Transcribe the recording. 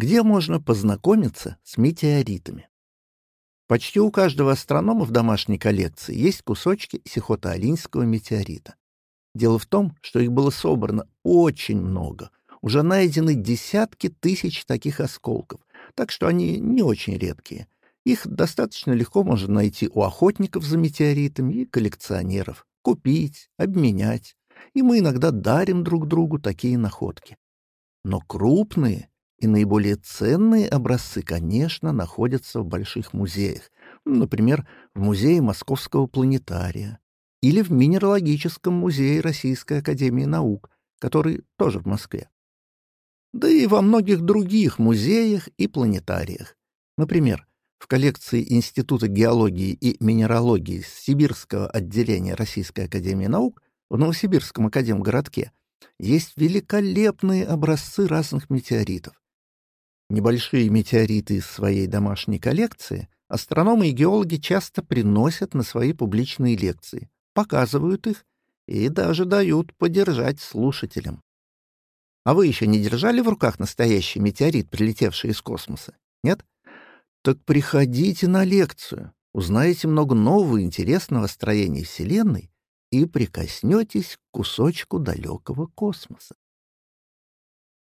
где можно познакомиться с метеоритами. Почти у каждого астронома в домашней коллекции есть кусочки сихота-алинского метеорита. Дело в том, что их было собрано очень много. Уже найдены десятки тысяч таких осколков, так что они не очень редкие. Их достаточно легко можно найти у охотников за метеоритами и коллекционеров, купить, обменять. И мы иногда дарим друг другу такие находки. Но крупные и наиболее ценные образцы, конечно, находятся в больших музеях. Например, в музее Московского планетария или в Минералогическом музее Российской академии наук, который тоже в Москве. Да и во многих других музеях и планетариях. Например, в коллекции Института геологии и минералогии Сибирского отделения Российской академии наук в Новосибирском академгородке есть великолепные образцы разных метеоритов. Небольшие метеориты из своей домашней коллекции астрономы и геологи часто приносят на свои публичные лекции, показывают их и даже дают подержать слушателям. А вы еще не держали в руках настоящий метеорит, прилетевший из космоса? Нет? Так приходите на лекцию, узнаете много нового интересного строения Вселенной и прикоснетесь к кусочку далекого космоса.